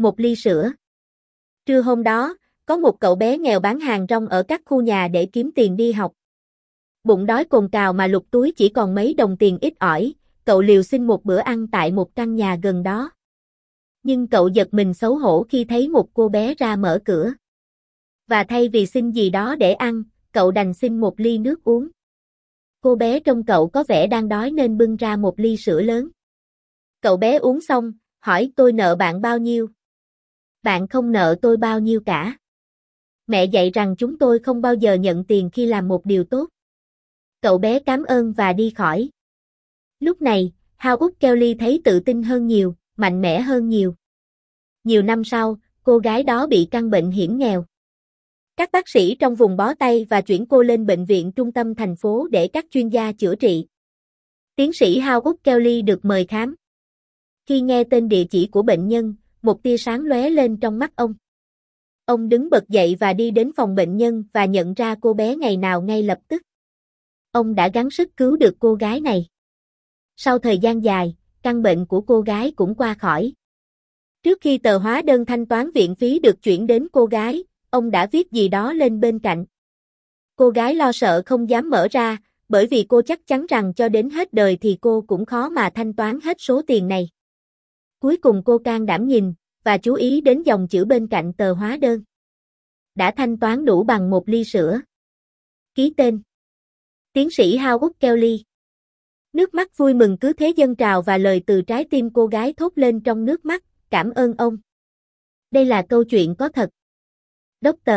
một ly sữa. Trưa hôm đó, có một cậu bé nghèo bán hàng rong ở các khu nhà để kiếm tiền đi học. Bụng đói cồn cào mà lục túi chỉ còn mấy đồng tiền ít ỏi, cậu liều xin một bữa ăn tại một căn nhà gần đó. Nhưng cậu giật mình xấu hổ khi thấy một cô bé ra mở cửa. Và thay vì xin gì đó để ăn, cậu đành xin một ly nước uống. Cô bé trong cậu có vẻ đang đói nên bưng ra một ly sữa lớn. Cậu bé uống xong, hỏi tôi nợ bạn bao nhiêu? Bạn không nợ tôi bao nhiêu cả. Mẹ dạy rằng chúng tôi không bao giờ nhận tiền khi làm một điều tốt. Cậu bé cảm ơn và đi khỏi. Lúc này, Howard Kelly thấy tự tin hơn nhiều, mạnh mẽ hơn nhiều. Nhiều năm sau, cô gái đó bị căn bệnh hiểm nghèo. Các bác sĩ trong vùng bó tay và chuyển cô lên bệnh viện trung tâm thành phố để các chuyên gia chữa trị. Tiến sĩ Howard Kelly được mời khám. Khi nghe tên địa chỉ của bệnh nhân, một tia sáng lóe lên trong mắt ông. Ông đứng bật dậy và đi đến phòng bệnh nhân và nhận ra cô bé ngày nào ngay lập tức. Ông đã gắng sức cứu được cô gái này. Sau thời gian dài, căn bệnh của cô gái cũng qua khỏi. Trước khi tờ hóa đơn thanh toán viện phí được chuyển đến cô gái, ông đã viết gì đó lên bên cạnh. Cô gái lo sợ không dám mở ra, bởi vì cô chắc chắn rằng cho đến hết đời thì cô cũng khó mà thanh toán hết số tiền này. Cuối cùng cô can đảm nhìn, và chú ý đến dòng chữ bên cạnh tờ hóa đơn. Đã thanh toán đủ bằng một ly sữa. Ký tên. Tiến sĩ Howard Kelly. Nước mắt vui mừng cứ thế dâng trào và lời từ trái tim cô gái thốt lên trong nước mắt, cảm ơn ông. Đây là câu chuyện có thật. Dr.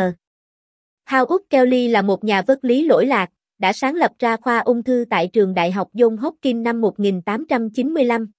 Howard Kelly là một nhà vật lý lỗi lạc, đã sáng lập ra khoa ung thư tại trường đại học John Hopkins năm 1895.